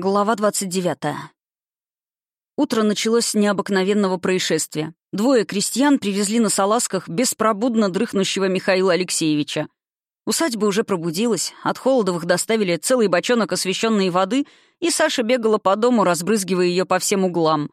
Глава 29. Утро началось с необыкновенного происшествия. Двое крестьян привезли на салазках беспробудно дрыхнущего Михаила Алексеевича. Усадьба уже пробудилась, от Холодовых доставили целый бочонок освещенной воды, и Саша бегала по дому, разбрызгивая ее по всем углам.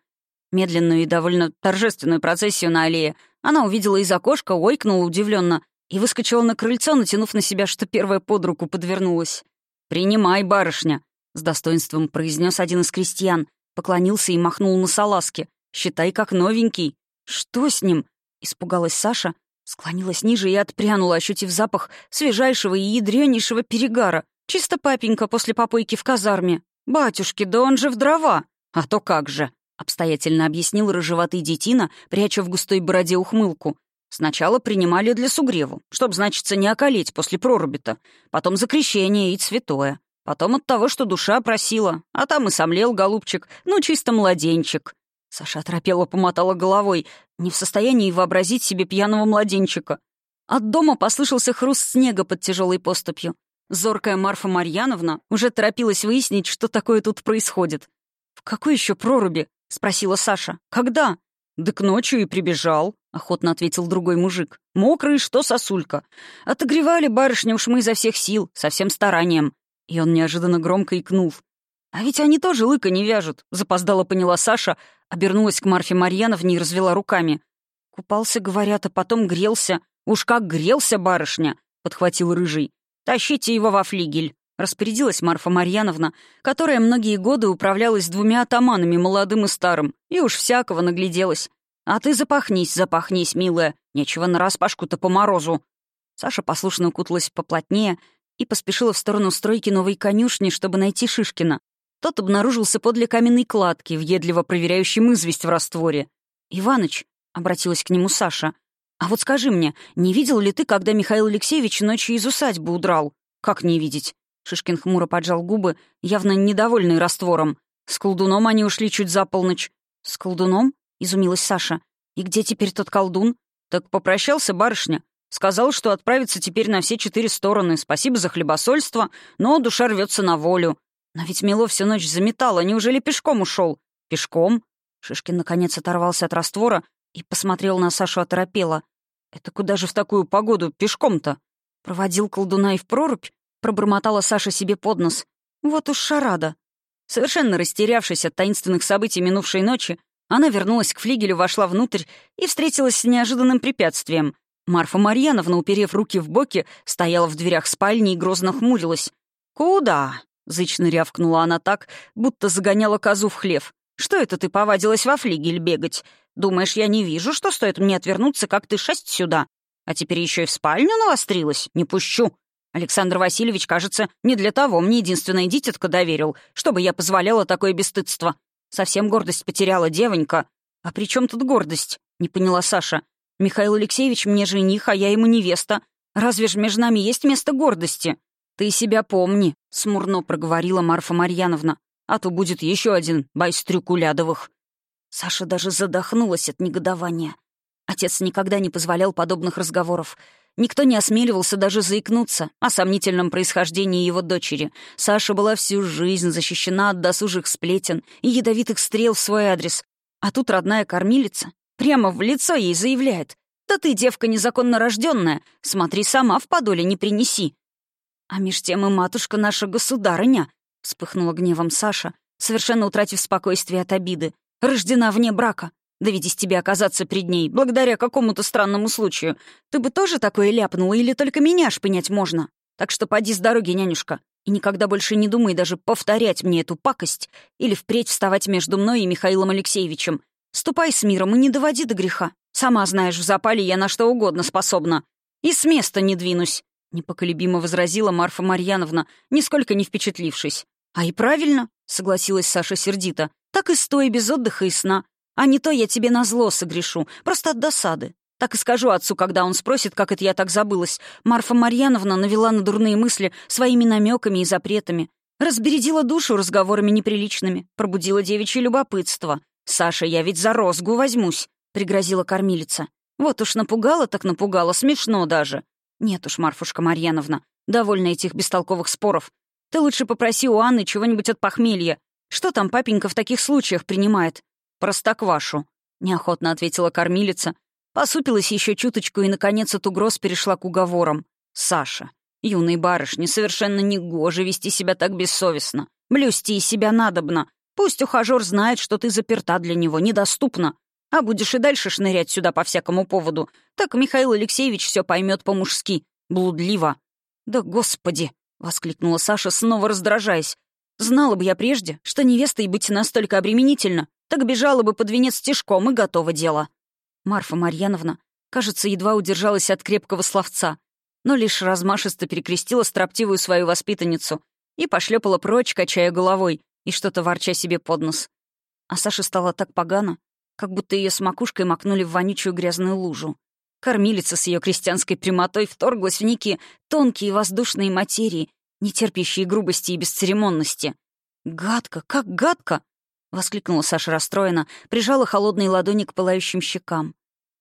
Медленную и довольно торжественную процессию на аллее она увидела из окошка, ойкнула удивленно и выскочила на крыльцо, натянув на себя, что первая под руку подвернулась. «Принимай, барышня», с достоинством произнес один из крестьян, поклонился и махнул на салазке. «Считай, как новенький». «Что с ним?» — испугалась Саша, склонилась ниже и отпрянула, ощутив запах свежайшего и ядренейшего перегара. Чисто папенька после попойки в казарме. «Батюшки, да он же в дрова!» «А то как же!» — обстоятельно объяснил рыжеватый детина, пряча в густой бороде ухмылку. «Сначала принимали для сугреву, чтоб, значится, не околеть после проруби-то. Потом за крещение и святое. Потом от того, что душа просила. А там и сомлел, голубчик. Ну, чисто младенчик. Саша оторопела, помотала головой, не в состоянии вообразить себе пьяного младенчика. От дома послышался хруст снега под тяжелой поступью. Зоркая Марфа Марьяновна уже торопилась выяснить, что такое тут происходит. «В какой еще проруби?» — спросила Саша. «Когда?» «Да к ночью и прибежал», — охотно ответил другой мужик. «Мокрый, что сосулька. Отогревали барышню уж мы изо всех сил, со всем старанием. И он неожиданно громко икнул. «А ведь они тоже лыка не вяжут», — запоздала поняла Саша, обернулась к Марфе Марьяновне и развела руками. «Купался, говорят, а потом грелся. Уж как грелся, барышня!» — подхватил Рыжий. «Тащите его во флигель», — распорядилась Марфа Марьяновна, которая многие годы управлялась двумя атаманами, молодым и старым, и уж всякого нагляделась. «А ты запахнись, запахнись, милая. Нечего нараспашку-то по морозу». Саша послушно укуталась поплотнее и поспешила в сторону стройки новой конюшни, чтобы найти Шишкина. Тот обнаружился подле каменной кладки, въедливо проверяющим известь в растворе. «Иваныч», — обратилась к нему Саша, — «а вот скажи мне, не видел ли ты, когда Михаил Алексеевич ночью из усадьбы удрал?» «Как не видеть?» Шишкин хмуро поджал губы, явно недовольный раствором. «С колдуном они ушли чуть за полночь». «С колдуном?» — изумилась Саша. «И где теперь тот колдун?» «Так попрощался барышня. Сказал, что отправится теперь на все четыре стороны. Спасибо за хлебосольство, но душа рвется на волю. Но ведь Мило всю ночь заметало. Неужели пешком ушел? Пешком? Шишкин наконец оторвался от раствора и посмотрел на Сашу оторопело. «Это куда же в такую погоду пешком-то?» Проводил колдуна и в прорубь, пробормотала Саша себе под нос. «Вот уж шарада». Совершенно растерявшись от таинственных событий минувшей ночи, она вернулась к флигелю, вошла внутрь и встретилась с неожиданным препятствием. Марфа Марьяновна, уперев руки в боки, стояла в дверях спальни и грозно хмурилась. «Куда?» — зычно рявкнула она так, будто загоняла козу в хлев. «Что это ты повадилась во флигель бегать? Думаешь, я не вижу, что стоит мне отвернуться, как ты шесть сюда? А теперь еще и в спальню навострилась? Не пущу!» Александр Васильевич, кажется, не для того мне единственная дитятка доверил, чтобы я позволяла такое бесстыдство. Совсем гордость потеряла девонька. А при чем тут гордость? Не поняла Саша. Михаил Алексеевич мне жених, а я ему невеста. Разве ж между нами есть место гордости? Ты себя помни, — смурно проговорила Марфа Марьяновна. А то будет еще один байстрюк Улядовых. Саша даже задохнулась от негодования. Отец никогда не позволял подобных разговоров. Никто не осмеливался даже заикнуться о сомнительном происхождении его дочери. Саша была всю жизнь защищена от досужих сплетен и ядовитых стрел в свой адрес. А тут родная кормилица Прямо в лицо ей заявляет. «Да ты, девка незаконно рожденная, смотри, сама в подоле не принеси». А меж тем и матушка наша государыня, вспыхнула гневом Саша, совершенно утратив спокойствие от обиды, рождена вне брака. Да ведь тебя оказаться пред ней, благодаря какому-то странному случаю. Ты бы тоже такое ляпнула, или только меня шпынять можно? Так что поди с дороги, нянюшка, и никогда больше не думай даже повторять мне эту пакость или впредь вставать между мной и Михаилом Алексеевичем. Ступай с миром и не доводи до греха. Сама знаешь, в запале я на что угодно способна. И с места не двинусь», — непоколебимо возразила Марфа Марьяновна, нисколько не впечатлившись. «А и правильно», — согласилась Саша сердито. «Так и стой без отдыха и сна. А не то я тебе на зло согрешу, просто от досады. Так и скажу отцу, когда он спросит, как это я так забылась. Марфа Марьяновна навела на дурные мысли своими намеками и запретами. Разбередила душу разговорами неприличными, пробудила девичье любопытство. «Саша, я ведь за розгу возьмусь», — пригрозила кормилица. «Вот уж напугала так напугала, смешно даже». «Нет уж, Марфушка Марьяновна, довольна этих бестолковых споров. Ты лучше попроси у Анны чего-нибудь от похмелья. Что там папенька в таких случаях принимает? Простоквашу, неохотно ответила кормилица, посупилась еще чуточку и, наконец, от угроз перешла к уговорам. Саша, юной барышне, совершенно негоже вести себя так бессовестно. Блюсти себя надобно. Пусть ухажер знает, что ты заперта для него, недоступна. А будешь и дальше шнырять сюда по всякому поводу, так Михаил Алексеевич все поймет по-мужски, блудливо. «Да господи!» — воскликнула Саша, снова раздражаясь. «Знала бы я прежде, что невестой быть настолько обременительно, так бежала бы под венец тишком и готово дело». Марфа Марьяновна, кажется, едва удержалась от крепкого словца, но лишь размашисто перекрестила строптивую свою воспитанницу и пошлепала прочь, качая головой и что-то ворча себе под нос. А Саше стало так погано, как будто ее с макушкой макнули в вонючую грязную лужу. Кормилица с ее крестьянской прямотой вторглась в некие тонкие воздушные материи, не терпящие грубости и бесцеремонности. «Гадко, как гадко!» — воскликнула Саша расстроена, прижала холодные ладони к пылающим щекам.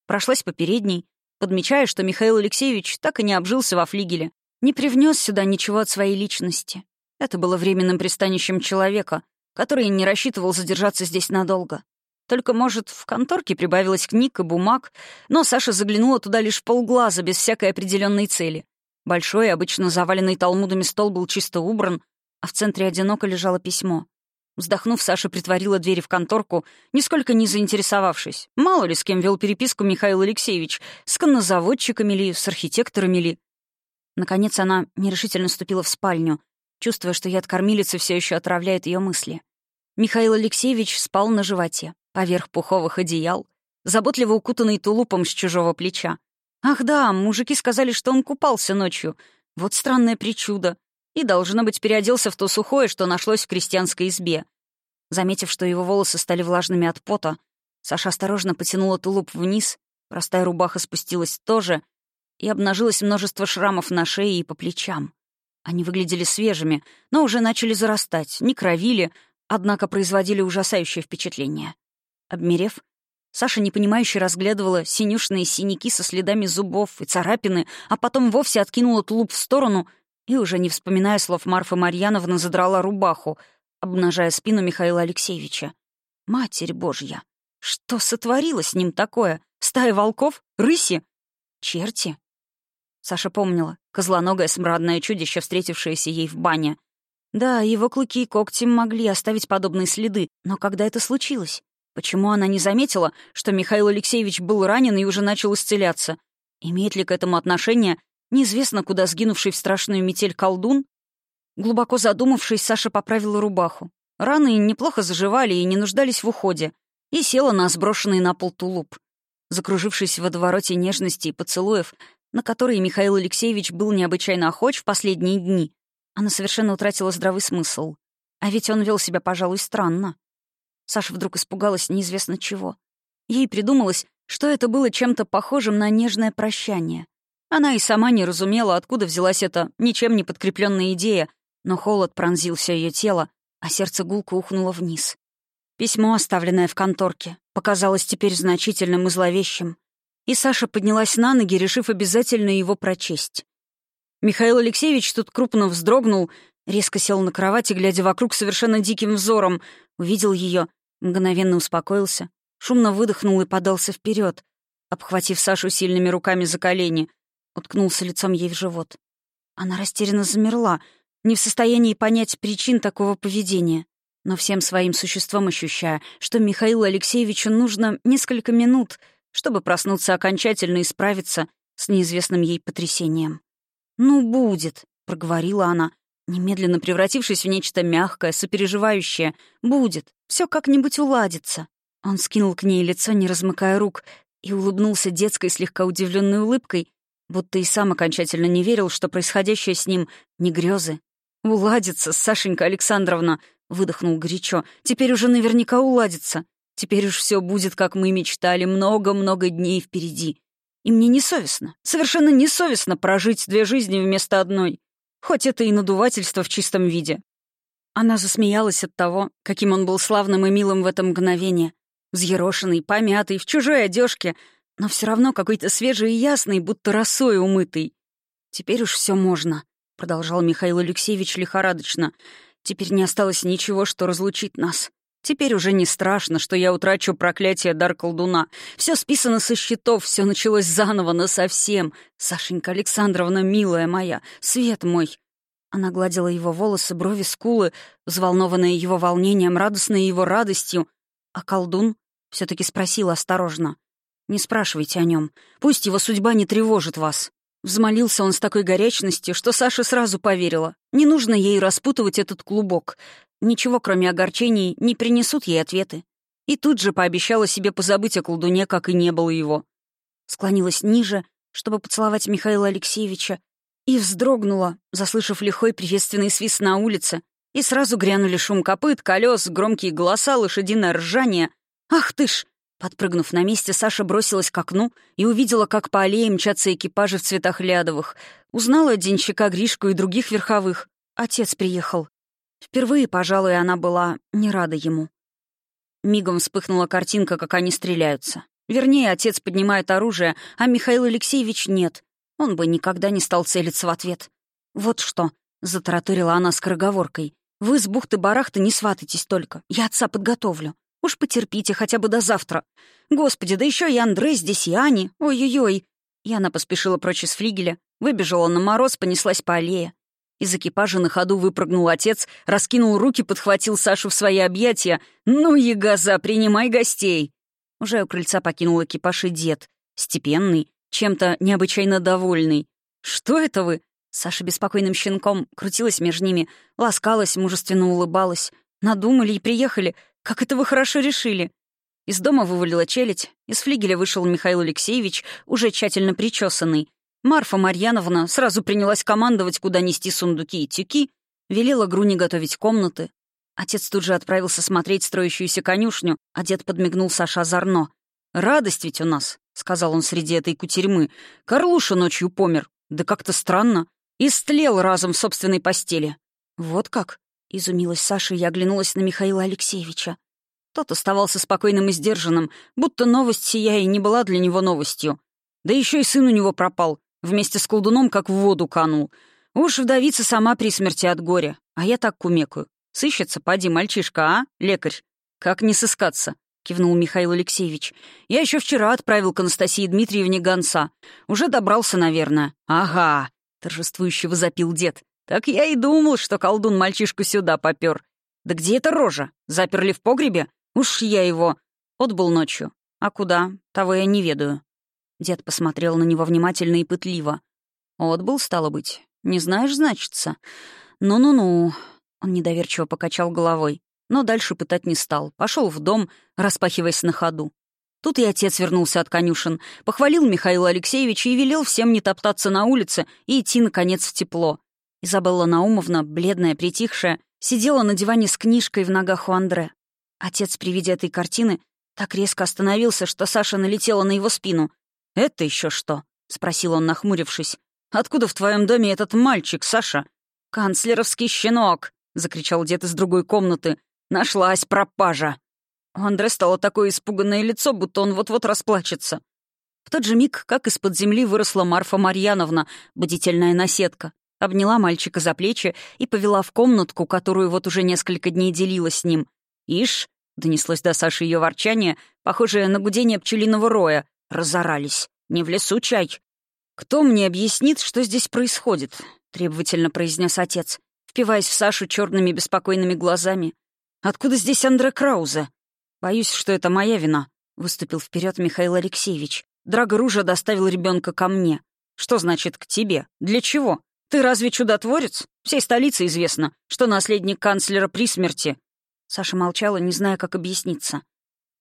Прошлась по передней, подмечая, что Михаил Алексеевич так и не обжился во флигеле, не привнес сюда ничего от своей личности. Это было временным пристанищем человека, который не рассчитывал задержаться здесь надолго. Только, может, в конторке прибавилось книг и бумаг, но Саша заглянула туда лишь полглаза, без всякой определенной цели. Большой, обычно заваленный талмудами стол был чисто убран, а в центре одиноко лежало письмо. Вздохнув, Саша притворила двери в конторку, нисколько не заинтересовавшись. Мало ли, с кем вел переписку Михаил Алексеевич, с коннозаводчиками ли, с архитекторами ли. Наконец она нерешительно ступила в спальню, чувствуя, что яд кормилицы все еще отравляет ее мысли. Михаил Алексеевич спал на животе, поверх пуховых одеял, заботливо укутанный тулупом с чужого плеча. Ах да, мужики сказали, что он купался ночью. Вот странное причудо. И, должно быть, переоделся в то сухое, что нашлось в крестьянской избе. Заметив, что его волосы стали влажными от пота, Саша осторожно потянула тулуп вниз, простая рубаха спустилась тоже, и обнажилось множество шрамов на шее и по плечам. Они выглядели свежими, но уже начали зарастать, не кровили, однако производили ужасающее впечатление. Обмерев, Саша непонимающе разглядывала синюшные синяки со следами зубов и царапины, а потом вовсе откинула тулуп в сторону и, уже не вспоминая слов Марфы Марьяновны, задрала рубаху, обнажая спину Михаила Алексеевича. «Матерь Божья! Что сотворило с ним такое? Стая волков? Рыси? Черти?» Саша помнила. Козлоногое смрадное чудище, встретившееся ей в бане. Да, его клыки и когти могли оставить подобные следы, но когда это случилось? Почему она не заметила, что Михаил Алексеевич был ранен и уже начал исцеляться? Имеет ли к этому отношение неизвестно куда сгинувший в страшную метель колдун? Глубоко задумавшись, Саша поправила рубаху. Раны неплохо заживали и не нуждались в уходе, и села на сброшенный на пол тулуп. Закружившись в водовороте нежности и поцелуев, на которые Михаил Алексеевич был необычайно охоч в последние дни, она совершенно утратила здравый смысл. А ведь он вел себя, пожалуй, странно. Саша вдруг испугалась неизвестно чего. Ей придумалось, что это было чем-то похожим на нежное прощание. Она и сама не разумела, откуда взялась эта ничем не подкрепленная идея, но холод пронзил все ее тело, а сердце гулко ухнуло вниз. Письмо, оставленное в конторке, показалось теперь значительным и зловещим. И Саша поднялась на ноги, решив обязательно его прочесть. Михаил Алексеевич тут крупно вздрогнул, резко сел на кровати, глядя вокруг совершенно диким взором, увидел ее, мгновенно успокоился, шумно выдохнул и подался вперед, обхватив Сашу сильными руками за колени, уткнулся лицом ей в живот. Она растерянно замерла, не в состоянии понять причин такого поведения, но всем своим существом ощущая, что Михаилу Алексеевичу нужно несколько минут, чтобы проснуться окончательно и справиться с неизвестным ей потрясением. «Ну, будет», — проговорила она, немедленно превратившись в нечто мягкое, сопереживающее. «Будет. Все как-нибудь уладится». Он скинул к ней лицо, не размыкая рук, и улыбнулся детской слегка удивленной улыбкой, будто и сам окончательно не верил, что происходящее с ним не грезы. «Уладится, Сашенька Александровна», — выдохнул горячо. «Теперь уже наверняка уладится. Теперь уж все будет, как мы мечтали, много-много дней впереди. И мне несовестно, совершенно несовестно прожить две жизни вместо одной. Хоть это и надувательство в чистом виде. Она засмеялась от того, каким он был славным и милым в это мгновение. Взъерошенный, помятый, в чужой одежке, но все равно какой-то свежий и ясный, будто росой умытый. «Теперь уж все можно», — продолжал Михаил Алексеевич лихорадочно. Теперь не осталось ничего, что разлучит нас. Теперь уже не страшно, что я утрачу проклятие дар колдуна. Все списано со счетов, все началось заново, насовсем. Сашенька Александровна, милая моя, свет мой. Она гладила его волосы, брови, скулы, взволнованная его волнением, радостная его радостью. А колдун все таки спросил осторожно. «Не спрашивайте о нем. Пусть его судьба не тревожит вас». Взмолился он с такой горячностью, что Саша сразу поверила. Не нужно ей распутывать этот клубок. Ничего, кроме огорчений, не принесут ей ответы. И тут же пообещала себе позабыть о колдуне, как и не было его. Склонилась ниже, чтобы поцеловать Михаила Алексеевича, и вздрогнула, заслышав лихой приветственный свист на улице, и сразу грянули шум копыт, колес, громкие голоса, лошадиное ржание. «Ах ты ж!» Подпрыгнув на месте, Саша бросилась к окну и увидела, как по аллее мчатся экипажи в цветах лядовых. Узнала денщика Гришку и других верховых. Отец приехал. Впервые, пожалуй, она была не рада ему. Мигом вспыхнула картинка, как они стреляются. Вернее, отец поднимает оружие, а Михаил Алексеевич нет. Он бы никогда не стал целиться в ответ. «Вот что», — затараторила она скороговоркой, «вы с бухты-барахты не сватайтесь только. Я отца подготовлю. Уж потерпите хотя бы до завтра. Господи, да еще и Андрей здесь, и Ани. Ой-ой-ой». Яна поспешила прочь из флигеля, выбежала на мороз, понеслась по аллее. Из экипажа на ходу выпрыгнул отец, раскинул руки, подхватил Сашу в свои объятия. «Ну, ягоза, принимай гостей!» Уже у крыльца покинул экипаж и дед. Степенный, чем-то необычайно довольный. «Что это вы?» Саша беспокойным щенком крутилась между ними, ласкалась, мужественно улыбалась. «Надумали и приехали. Как это вы хорошо решили?» Из дома вывалила челядь, из флигеля вышел Михаил Алексеевич, уже тщательно причесанный. Марфа Марьяновна сразу принялась командовать, куда нести сундуки и тюки, велела Груни готовить комнаты. Отец тут же отправился смотреть строящуюся конюшню, а дед подмигнул Саше озорно. «Радость ведь у нас», — сказал он среди этой кутерьмы. «Карлуша ночью помер. Да как-то странно. Истлел разом в собственной постели». «Вот как?» — изумилась Саша и оглянулась на Михаила Алексеевича. Тот оставался спокойным и сдержанным, будто новость сия и не была для него новостью. Да еще и сын у него пропал. Вместе с колдуном как в воду канул. Уж вдовица сама при смерти от горя. А я так кумекаю. Сыщется, поди, мальчишка, а, лекарь? Как не сыскаться? кивнул Михаил Алексеевич. «Я еще вчера отправил к Анастасии Дмитриевне гонца. Уже добрался, наверное». «Ага», — торжествующе возопил дед. «Так я и думал, что колдун мальчишку сюда попер. Да где эта рожа? Заперли в погребе? Уж я его...» Отбыл ночью. А куда? Того я не ведаю. Дед посмотрел на него внимательно и пытливо. «Отбыл, стало быть. Не знаешь, значится? Ну-ну-ну». Он недоверчиво покачал головой, но дальше пытать не стал. Пошел в дом, распахиваясь на ходу. Тут и отец вернулся от конюшен, похвалил Михаила Алексеевича и велел всем не топтаться на улице и идти, наконец, в тепло. Изабелла Наумовна, бледная, притихшая, сидела на диване с книжкой в ногах у Андре. Отец при виде этой картины так резко остановился, что Саша налетела на его спину. «Это еще что?» — спросил он, нахмурившись. «Откуда в твоем доме этот мальчик, Саша?» «Канцлеровский щенок!» — закричал дед из другой комнаты. «Нашлась пропажа!» У Андре стало такое испуганное лицо, будто он вот-вот расплачется. В тот же миг, как из-под земли выросла Марфа Марьяновна, бдительная наседка, обняла мальчика за плечи и повела в комнатку, которую вот уже несколько дней делила с ним. «Ишь!» — донеслось до Саши ее ворчание, похожее на гудение пчелиного роя. Разорались. Не в лесу чай. «Кто мне объяснит, что здесь происходит?» — требовательно произнес отец, впиваясь в Сашу черными беспокойными глазами. «Откуда здесь Андре Краузе?» «Боюсь, что это моя вина», — выступил вперед Михаил Алексеевич. «Драго Ружа доставил ребенка ко мне. Что значит «к тебе»? Для чего? Ты разве чудотворец? Всей столице известно, что наследник канцлера при смерти». Саша молчала, не зная, как объясниться.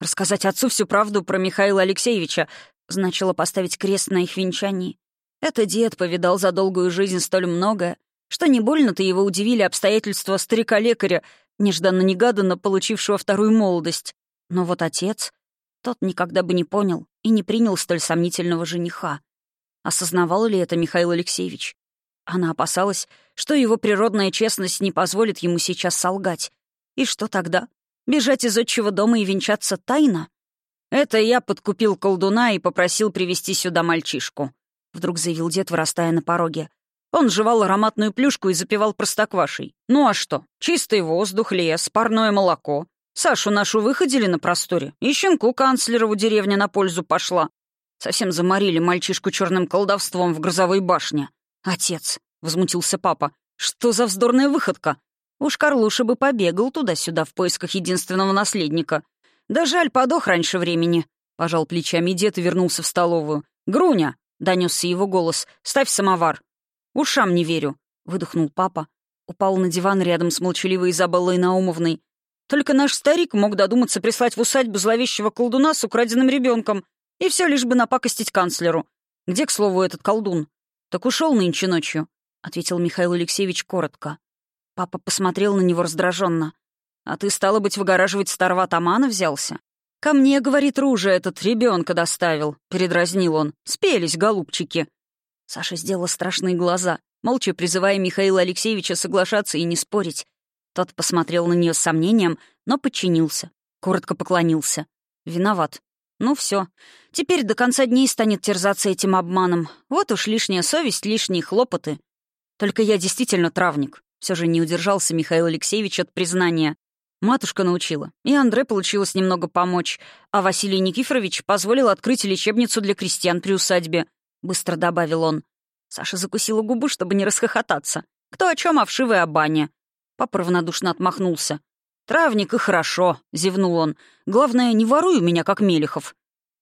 Рассказать отцу всю правду про Михаила Алексеевича значило поставить крест на их венчании. Это дед повидал за долгую жизнь столь многое, что не больно-то его удивили обстоятельства старика-лекаря, нежданно-негаданно получившего вторую молодость. Но вот отец, тот никогда бы не понял и не принял столь сомнительного жениха. Осознавал ли это Михаил Алексеевич? Она опасалась, что его природная честность не позволит ему сейчас солгать. И что тогда? Бежать из отчего дома и венчаться тайно? Это я подкупил колдуна и попросил привести сюда мальчишку. Вдруг заявил дед, вырастая на пороге. Он жевал ароматную плюшку и запивал простоквашей. Ну а что? Чистый воздух, лес, парное молоко. Сашу нашу выходили на просторе, и щенку канцлерову деревня на пользу пошла. Совсем заморили мальчишку черным колдовством в грозовой башне. «Отец», — возмутился папа, — «что за вздорная выходка? Уж Карлуша бы побегал туда-сюда в поисках единственного наследника. Да жаль, подох раньше времени», — пожал плечами дед и вернулся в столовую. «Груня!» — донесся его голос. «Ставь самовар». «Ушам не верю», — выдохнул папа. Упал на диван рядом с молчаливой Изабеллой Наумовной. «Только наш старик мог додуматься прислать в усадьбу зловещего колдуна с украденным ребенком, и все лишь бы напакостить канцлеру. Где, к слову, этот колдун?» «Так ушел нынче ночью», — ответил Михаил Алексеевич коротко. Папа посмотрел на него раздраженно. «А ты, стало быть, выгораживать старого атамана взялся?» «Ко мне, — говорит Ружа, — этот ребенка доставил», — передразнил он. «Спелись, голубчики». Саша сделала страшные глаза, молча призывая Михаила Алексеевича соглашаться и не спорить. Тот посмотрел на нее с сомнением, но подчинился. Коротко поклонился. «Виноват. Ну все. Теперь до конца дней станет терзаться этим обманом. Вот уж лишняя совесть, лишние хлопоты. Только я действительно травник. Все же не удержался Михаил Алексеевич от признания. Матушка научила, и Андре получилось немного помочь, а Василий Никифорович позволил открыть лечебницу для крестьян при усадьбе быстро добавил он. Саша закусила губу, чтобы не расхохотаться. Кто о чем, а вшивой о бане. Папа равнодушно отмахнулся. «Травник и хорошо», — зевнул он. «Главное, не воруй у меня, как Мелехов».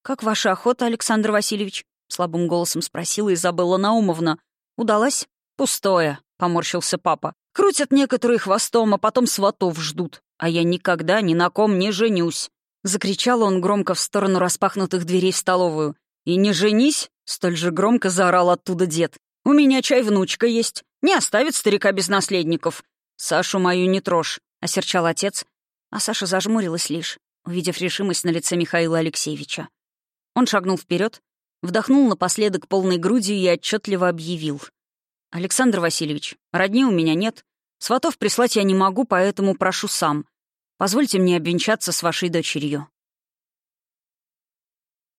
«Как ваша охота, Александр Васильевич?» — слабым голосом спросила Изабелла Наумовна. «Удалась?» «Пустое», — поморщился папа. «Крутят некоторые хвостом, а потом сватов ждут. А я никогда ни на ком не женюсь». Закричал он громко в сторону распахнутых дверей в столовую. «И не женись!» — столь же громко заорал оттуда дед. «У меня чай-внучка есть. Не оставит старика без наследников. Сашу мою не трожь», — осерчал отец. А Саша зажмурилась лишь, увидев решимость на лице Михаила Алексеевича. Он шагнул вперед, вдохнул напоследок полной грудью и отчетливо объявил. «Александр Васильевич, родни у меня нет. Сватов прислать я не могу, поэтому прошу сам. Позвольте мне обвенчаться с вашей дочерью».